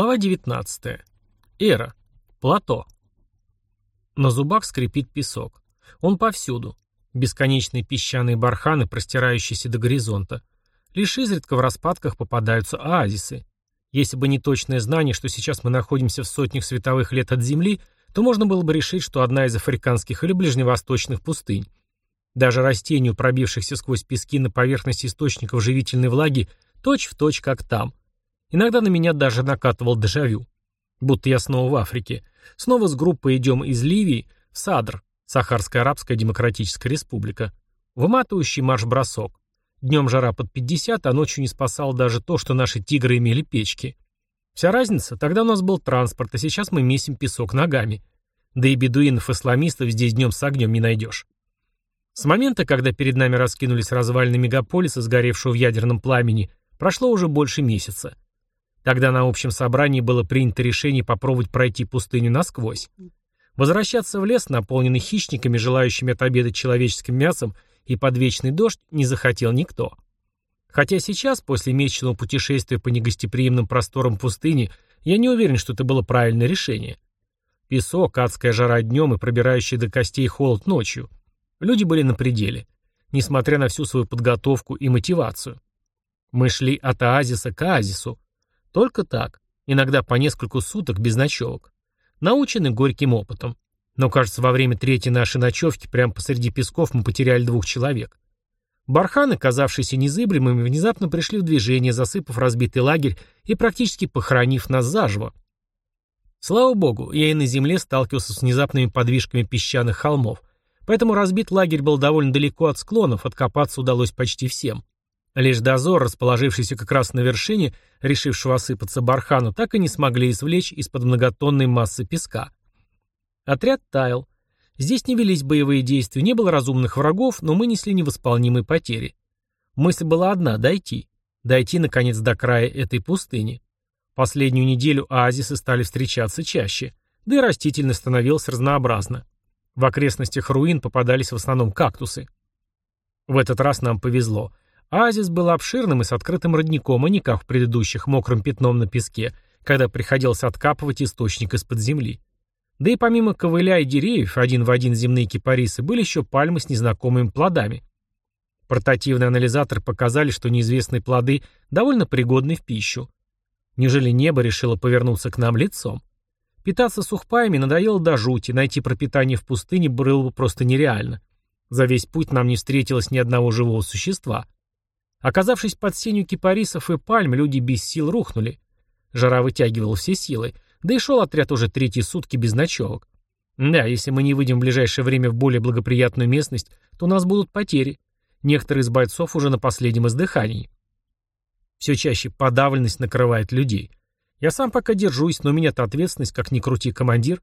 Глава 19. Эра. Плато. На зубах скрипит песок. Он повсюду. Бесконечные песчаные барханы, простирающиеся до горизонта. Лишь изредка в распадках попадаются оазисы. Если бы не точное знание, что сейчас мы находимся в сотнях световых лет от Земли, то можно было бы решить, что одна из африканских или ближневосточных пустынь. Даже растению, пробившихся сквозь пески на поверхности источников живительной влаги, точь в точь, как там. Иногда на меня даже накатывал дежавю. Будто я снова в Африке. Снова с группой идем из Ливии в Садр, Сахарская Арабская Демократическая Республика. Выматывающий марш-бросок. Днем жара под 50, а ночью не спасал даже то, что наши тигры имели печки. Вся разница, тогда у нас был транспорт, а сейчас мы месим песок ногами. Да и бедуинов-исламистов здесь днем с огнем не найдешь. С момента, когда перед нами раскинулись развалины мегаполиса, сгоревшего в ядерном пламени, прошло уже больше месяца. Тогда на общем собрании было принято решение попробовать пройти пустыню насквозь. Возвращаться в лес, наполненный хищниками, желающими отобедать человеческим мясом, и под вечный дождь не захотел никто. Хотя сейчас, после месячного путешествия по негостеприимным просторам пустыни, я не уверен, что это было правильное решение. Песок, адская жара днем и пробирающий до костей холод ночью. Люди были на пределе, несмотря на всю свою подготовку и мотивацию. Мы шли от оазиса к оазису, только так, иногда по несколько суток без ночевок. Научены горьким опытом. Но, кажется, во время третьей нашей ночевки прямо посреди песков мы потеряли двух человек. Барханы, казавшиеся незыблемыми, внезапно пришли в движение, засыпав разбитый лагерь и практически похоронив нас заживо. Слава богу, я и на земле сталкивался с внезапными подвижками песчаных холмов, поэтому разбит лагерь был довольно далеко от склонов, откопаться удалось почти всем. Лишь дозор, расположившийся как раз на вершине, решившего осыпаться бархану, так и не смогли извлечь из-под многотонной массы песка. Отряд таял. Здесь не велись боевые действия, не было разумных врагов, но мы несли невосполнимые потери. Мысль была одна — дойти. Дойти, наконец, до края этой пустыни. Последнюю неделю оазисы стали встречаться чаще, да и растительность становилась разнообразна. В окрестностях руин попадались в основном кактусы. В этот раз нам повезло. Оазис был обширным и с открытым родником, а не как в предыдущих мокрым пятном на песке, когда приходилось откапывать источник из-под земли. Да и помимо ковыля и деревьев, один в один земные кипарисы, были еще пальмы с незнакомыми плодами. Портативные анализаторы показали, что неизвестные плоды довольно пригодны в пищу. Неужели небо решило повернуться к нам лицом? Питаться сухпаями надоело до жути, найти пропитание в пустыне было бы просто нереально. За весь путь нам не встретилось ни одного живого существа — Оказавшись под сенью кипарисов и пальм, люди без сил рухнули. Жара вытягивала все силы, да и шел отряд уже третьи сутки без ночевок. Да, если мы не выйдем в ближайшее время в более благоприятную местность, то у нас будут потери. Некоторые из бойцов уже на последнем издыхании. Все чаще подавленность накрывает людей. Я сам пока держусь, но у меня-то ответственность, как ни крути, командир.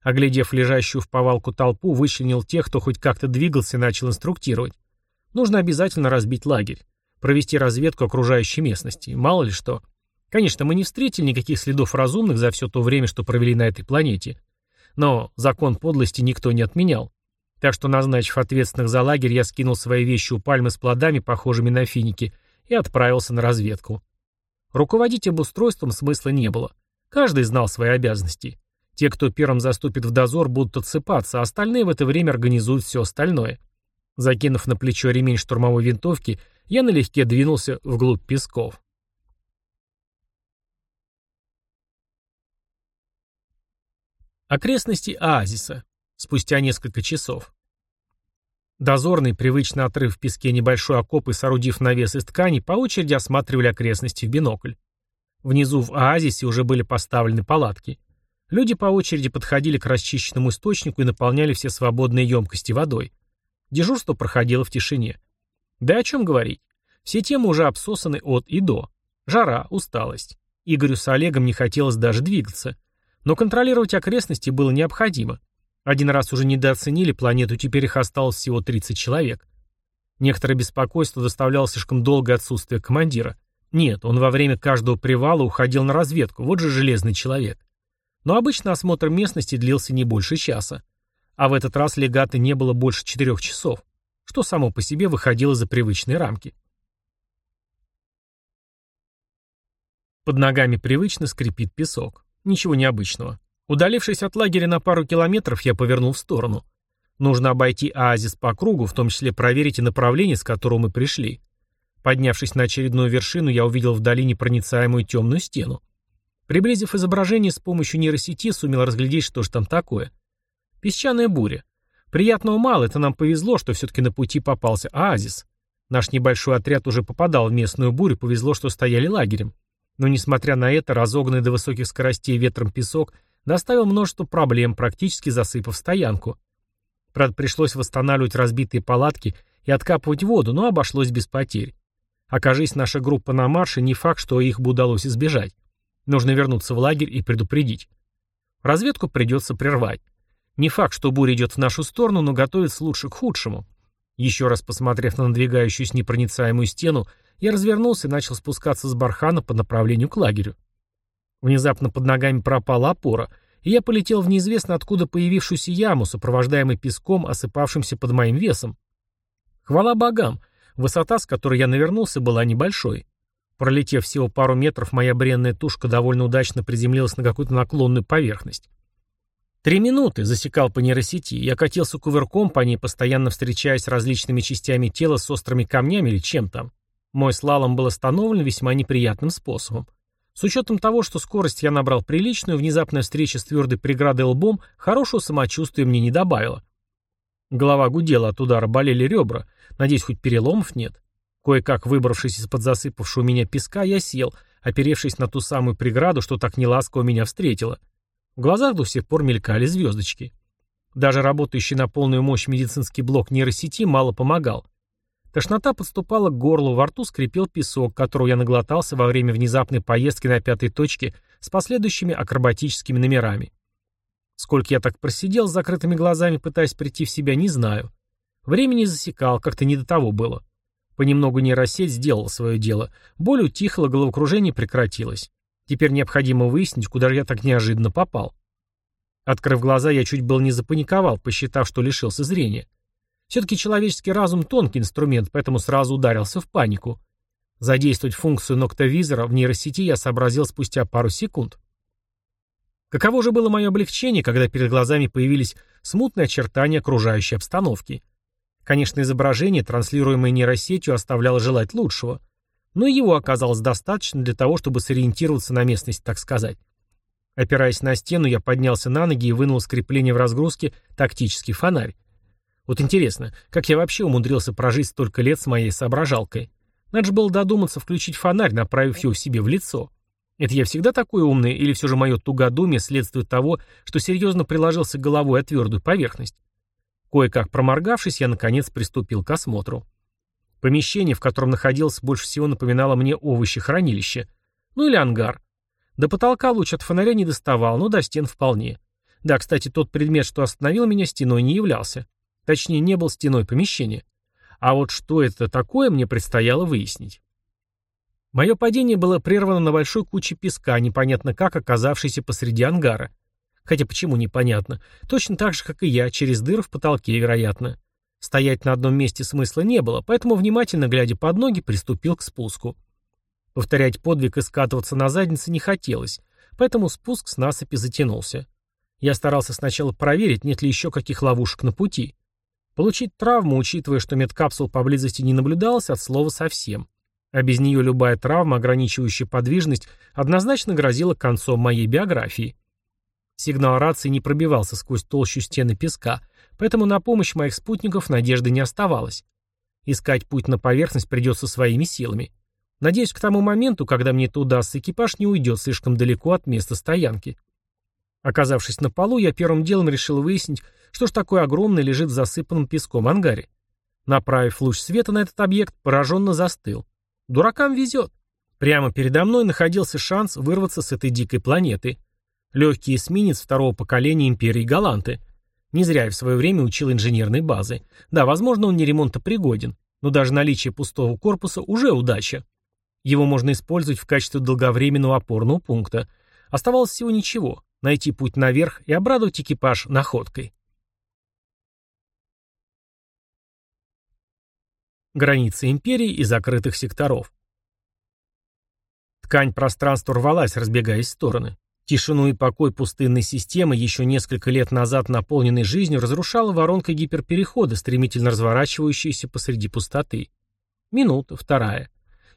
Оглядев лежащую в повалку толпу, вычленил тех, кто хоть как-то двигался и начал инструктировать. Нужно обязательно разбить лагерь провести разведку окружающей местности. Мало ли что. Конечно, мы не встретили никаких следов разумных за все то время, что провели на этой планете. Но закон подлости никто не отменял. Так что, назначив ответственных за лагерь, я скинул свои вещи у пальмы с плодами, похожими на финики, и отправился на разведку. Руководить обустройством смысла не было. Каждый знал свои обязанности. Те, кто первым заступит в дозор, будут отсыпаться, а остальные в это время организуют все остальное. Закинув на плечо ремень штурмовой винтовки, я налегке двинулся вглубь песков. Окрестности оазиса. Спустя несколько часов. Дозорный, привычно отрыв в песке небольшой окоп и соорудив навес из ткани, по очереди осматривали окрестности в бинокль. Внизу в оазисе уже были поставлены палатки. Люди по очереди подходили к расчищенному источнику и наполняли все свободные емкости водой. Дежурство проходило в тишине. Да о чем говорить. Все темы уже обсосаны от и до. Жара, усталость. Игорю с Олегом не хотелось даже двигаться. Но контролировать окрестности было необходимо. Один раз уже недооценили планету, теперь их осталось всего 30 человек. Некоторое беспокойство доставляло слишком долгое отсутствие командира. Нет, он во время каждого привала уходил на разведку, вот же железный человек. Но обычно осмотр местности длился не больше часа. А в этот раз легаты не было больше четырех часов, что само по себе выходило за привычные рамки. Под ногами привычно скрипит песок. Ничего необычного. Удалившись от лагеря на пару километров, я повернул в сторону. Нужно обойти оазис по кругу, в том числе проверить и направление, с которого мы пришли. Поднявшись на очередную вершину, я увидел вдали непроницаемую темную стену. Приблизив изображение с помощью нейросети, сумел разглядеть, что же там такое. Песчаная буря. Приятного мало, это нам повезло, что все-таки на пути попался оазис. Наш небольшой отряд уже попадал в местную бурю, повезло, что стояли лагерем. Но, несмотря на это, разогнанный до высоких скоростей ветром песок доставил множество проблем, практически засыпав стоянку. Правда, пришлось восстанавливать разбитые палатки и откапывать воду, но обошлось без потерь. Окажись наша группа на марше, не факт, что их бы удалось избежать. Нужно вернуться в лагерь и предупредить. Разведку придется прервать. Не факт, что буря идет в нашу сторону, но готовится лучше к худшему. Еще раз посмотрев на надвигающуюся непроницаемую стену, я развернулся и начал спускаться с бархана по направлению к лагерю. Внезапно под ногами пропала опора, и я полетел в неизвестно откуда появившуюся яму, сопровождаемый песком, осыпавшимся под моим весом. Хвала богам, высота, с которой я навернулся, была небольшой. Пролетев всего пару метров, моя бренная тушка довольно удачно приземлилась на какую-то наклонную поверхность. Три минуты засекал по нейросети, я катился кувырком по ней, постоянно встречаясь с различными частями тела с острыми камнями или чем там. Мой слалом был остановлен весьма неприятным способом. С учетом того, что скорость я набрал приличную, внезапная встреча с твердой преградой лбом хорошего самочувствия мне не добавила. Голова гудела от удара, болели ребра. Надеюсь, хоть переломов нет. Кое-как выбравшись из-под засыпавшего меня песка, я сел, оперевшись на ту самую преграду, что так неласково меня встретила. В глазах до сих пор мелькали звездочки. Даже работающий на полную мощь медицинский блок нейросети мало помогал. Тошнота подступала к горлу, во рту скрипел песок, которого я наглотался во время внезапной поездки на пятой точке с последующими акробатическими номерами. Сколько я так просидел с закрытыми глазами, пытаясь прийти в себя, не знаю. Времени засекал, как-то не до того было. Понемногу нейросеть сделала свое дело. Боль утихла, головокружение прекратилось. Теперь необходимо выяснить, куда же я так неожиданно попал. Открыв глаза, я чуть было не запаниковал, посчитав, что лишился зрения. Все-таки человеческий разум тонкий инструмент, поэтому сразу ударился в панику. Задействовать функцию ноктовизора в нейросети я сообразил спустя пару секунд. Каково же было мое облегчение, когда перед глазами появились смутные очертания окружающей обстановки. Конечно, изображение, транслируемое нейросетью, оставляло желать лучшего. Но его оказалось достаточно для того, чтобы сориентироваться на местность, так сказать. Опираясь на стену, я поднялся на ноги и вынул с крепления в разгрузке тактический фонарь. Вот интересно, как я вообще умудрился прожить столько лет с моей соображалкой? Надо же было додуматься включить фонарь, направив его себе в лицо. Это я всегда такой умный, или все же мое тугодумие следствует того, что серьезно приложился головой о твердую поверхность? Кое-как проморгавшись, я наконец приступил к осмотру. Помещение, в котором находился, больше всего напоминало мне овощехранилище. Ну или ангар. До потолка луч от фонаря не доставал, но до стен вполне. Да, кстати, тот предмет, что остановил меня, стеной не являлся. Точнее, не был стеной помещения. А вот что это такое, мне предстояло выяснить. Мое падение было прервано на большой куче песка, непонятно как оказавшейся посреди ангара. Хотя почему непонятно? Точно так же, как и я, через дыры в потолке, вероятно. Стоять на одном месте смысла не было, поэтому, внимательно глядя под ноги, приступил к спуску. Повторять подвиг и скатываться на заднице не хотелось, поэтому спуск с насыпи затянулся. Я старался сначала проверить, нет ли еще каких ловушек на пути. Получить травму, учитывая, что медкапсул поблизости не наблюдалось, от слова совсем. А без нее любая травма, ограничивающая подвижность, однозначно грозила концом моей биографии. Сигнал рации не пробивался сквозь толщу стены песка, поэтому на помощь моих спутников надежды не оставалось. Искать путь на поверхность придется своими силами. Надеюсь, к тому моменту, когда мне это удастся, экипаж не уйдет слишком далеко от места стоянки. Оказавшись на полу, я первым делом решил выяснить, что ж такое огромное лежит в засыпанном песком ангаре. Направив луч света на этот объект, пораженно застыл. Дуракам везет. Прямо передо мной находился шанс вырваться с этой дикой планеты. Легкий эсминец второго поколения империи Галанты. Не зря я в свое время учил инженерной базы. Да, возможно, он не ремонтопригоден, но даже наличие пустого корпуса уже удача. Его можно использовать в качестве долговременного опорного пункта. Оставалось всего ничего найти путь наверх и обрадовать экипаж находкой. Границы империи и закрытых секторов. Ткань пространства рвалась, разбегаясь в стороны. Тишину и покой пустынной системы, еще несколько лет назад наполненной жизнью, разрушала воронка гиперперехода, стремительно разворачивающаяся посреди пустоты. Минута, вторая.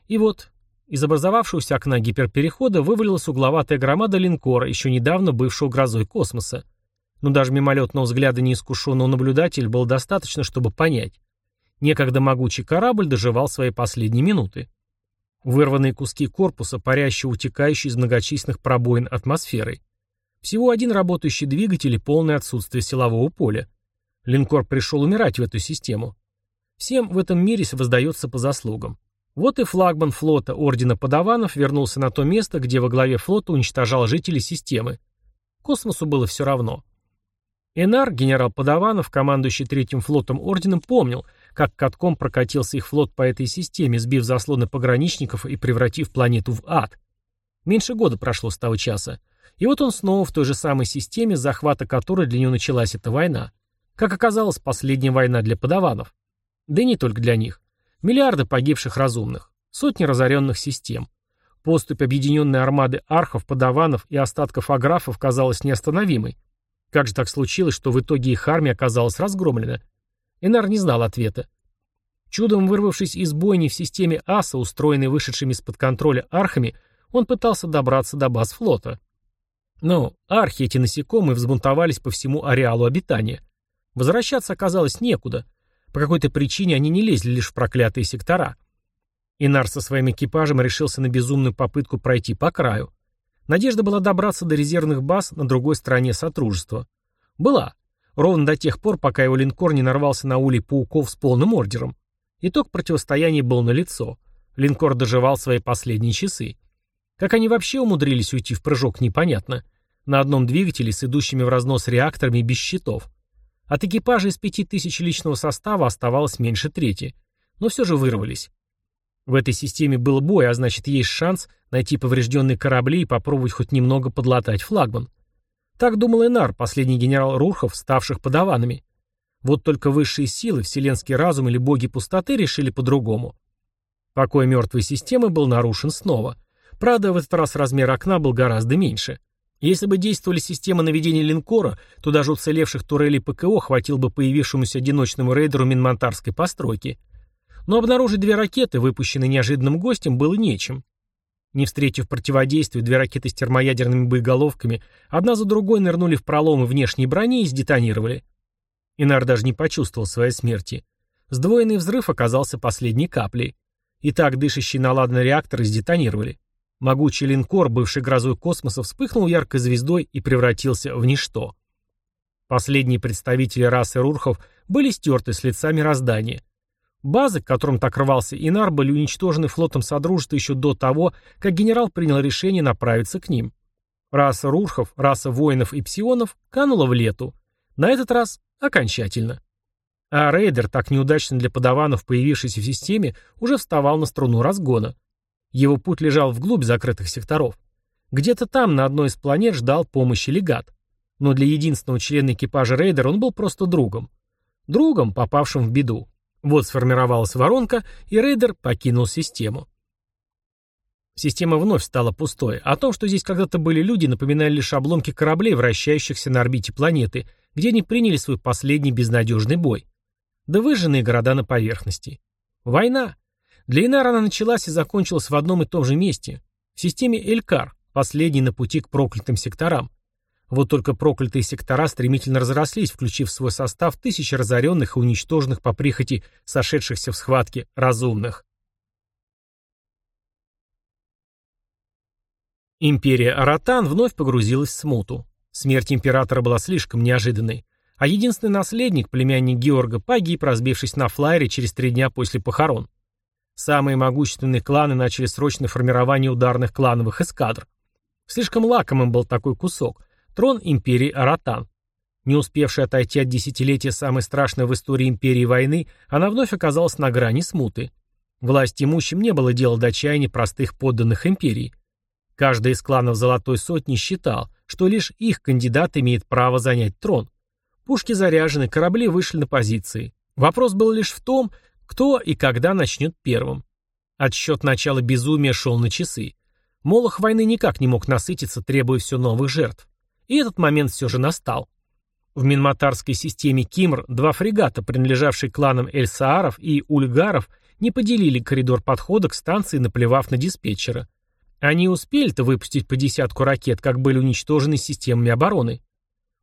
И вот из образовавшегося окна гиперперехода вывалилась угловатая громада линкора, еще недавно бывшего грозой космоса. Но даже мимолетного взгляда неискушенного наблюдателя было достаточно, чтобы понять. Некогда могучий корабль доживал свои последние минуты. Вырванные куски корпуса, парящие, утекающие из многочисленных пробоин атмосферой. Всего один работающий двигатель и полное отсутствие силового поля. Линкор пришел умирать в эту систему. Всем в этом мире воздается по заслугам. Вот и флагман флота Ордена Подаванов вернулся на то место, где во главе флота уничтожал жителей системы. Космосу было все равно. Энар, генерал Подаванов, командующий третьим флотом Орденом, помнил, как катком прокатился их флот по этой системе, сбив заслоны пограничников и превратив планету в ад. Меньше года прошло с того часа. И вот он снова в той же самой системе, захвата которой для него началась эта война. Как оказалось, последняя война для подаванов. Да и не только для них. Миллиарды погибших разумных. Сотни разоренных систем. Поступь объединенной армады архов, подаванов и остатков аграфов казалась неостановимой. Как же так случилось, что в итоге их армия оказалась разгромлена? Энар не знал ответа. Чудом вырвавшись из бойни в системе АСА, устроенной вышедшими из-под контроля архами, он пытался добраться до баз флота. Но архи эти насекомые взбунтовались по всему ареалу обитания. Возвращаться оказалось некуда. По какой-то причине они не лезли лишь в проклятые сектора. Инар со своим экипажем решился на безумную попытку пройти по краю. Надежда была добраться до резервных баз на другой стороне Сотрудничества. Была. Ровно до тех пор, пока его линкор не нарвался на улей пауков с полным ордером. Итог противостояния был налицо. Линкор доживал свои последние часы. Как они вообще умудрились уйти в прыжок, непонятно. На одном двигателе с идущими в разнос реакторами без щитов. От экипажа из пяти тысяч личного состава оставалось меньше трети. Но все же вырвались. В этой системе был бой, а значит есть шанс найти поврежденные корабли и попробовать хоть немного подлатать флагман. Так думал Энар, последний генерал Рурхов, ставших подаванами. Вот только высшие силы, вселенский разум или боги пустоты решили по-другому. Покой мертвой системы был нарушен снова. Правда, в этот раз размер окна был гораздо меньше. Если бы действовали системы наведения линкора, то даже уцелевших турелей ПКО хватило бы появившемуся одиночному рейдеру минмонтарской постройки. Но обнаружить две ракеты, выпущенные неожиданным гостем, было нечем. Не встретив противодействия, две ракеты с термоядерными боеголовками одна за другой нырнули в проломы внешней брони и сдетонировали. Инар даже не почувствовал своей смерти. Сдвоенный взрыв оказался последней каплей. И так дышащие наладанные реакторы сдетонировали. Могучий линкор, бывший грозой космоса, вспыхнул яркой звездой и превратился в ничто. Последние представители расы Рурхов были стерты с лица мироздания. Базы, к которым так рвался Инар, были уничтожены флотом Содружества еще до того, как генерал принял решение направиться к ним. Раса Рурхов, раса воинов и псионов канула в лету. На этот раз окончательно. А рейдер, так неудачно для подаванов, появившийся в системе, уже вставал на струну разгона. Его путь лежал вглубь закрытых секторов. Где-то там, на одной из планет, ждал помощи легат. Но для единственного члена экипажа рейдера он был просто другом. Другом, попавшим в беду. Вот сформировалась воронка, и рейдер покинул систему. Система вновь стала пустой. О том, что здесь когда-то были люди, напоминали лишь обломки кораблей, вращающихся на орбите планеты, где они приняли свой последний безнадежный бой. Да выжженные города на поверхности. Война. Для Инара она началась и закончилась в одном и том же месте. В системе Элькар, последней на пути к проклятым секторам. Вот только проклятые сектора стремительно разрослись, включив в свой состав тысячи разоренных и уничтоженных по прихоти сошедшихся в схватке разумных. Империя Аратан вновь погрузилась в смуту. Смерть императора была слишком неожиданной. А единственный наследник, племянник Георга, погиб, разбившись на флайере через три дня после похорон. Самые могущественные кланы начали срочное формирование ударных клановых эскадр. Слишком лакомым был такой кусок, Трон империи Аратан. Не успевшая отойти от десятилетия самой страшной в истории империи войны, она вновь оказалась на грани смуты. Власть имущим не было дела до чаяния простых подданных империи. Каждый из кланов Золотой Сотни считал, что лишь их кандидат имеет право занять трон. Пушки заряжены, корабли вышли на позиции. Вопрос был лишь в том, кто и когда начнет первым. Отсчет начала безумия шел на часы. Молох войны никак не мог насытиться, требуя все новых жертв. И этот момент все же настал. В Минматарской системе Кимр два фрегата, принадлежавшие кланам Эльсааров и Ульгаров, не поделили коридор подхода к станции, наплевав на диспетчера. Они успели-то выпустить по десятку ракет, как были уничтожены системами обороны.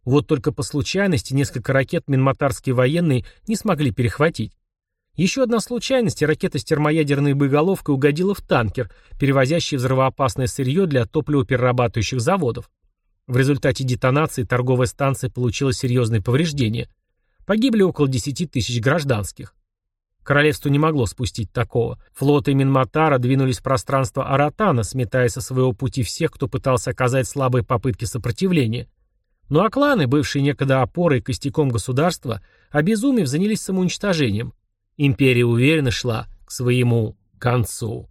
Вот только по случайности несколько ракет минматарские военные не смогли перехватить. Еще одна случайность, ракета с термоядерной боеголовкой угодила в танкер, перевозящий взрывоопасное сырье для топливоперерабатывающих заводов. В результате детонации торговая станция получила серьезные повреждения. Погибли около 10 тысяч гражданских. Королевство не могло спустить такого. Флоты Минматара двинулись в пространство Аратана, сметая со своего пути всех, кто пытался оказать слабые попытки сопротивления. Ну а кланы, бывшие некогда опорой и костяком государства, обезумев, занялись самоуничтожением. Империя уверенно шла к своему концу.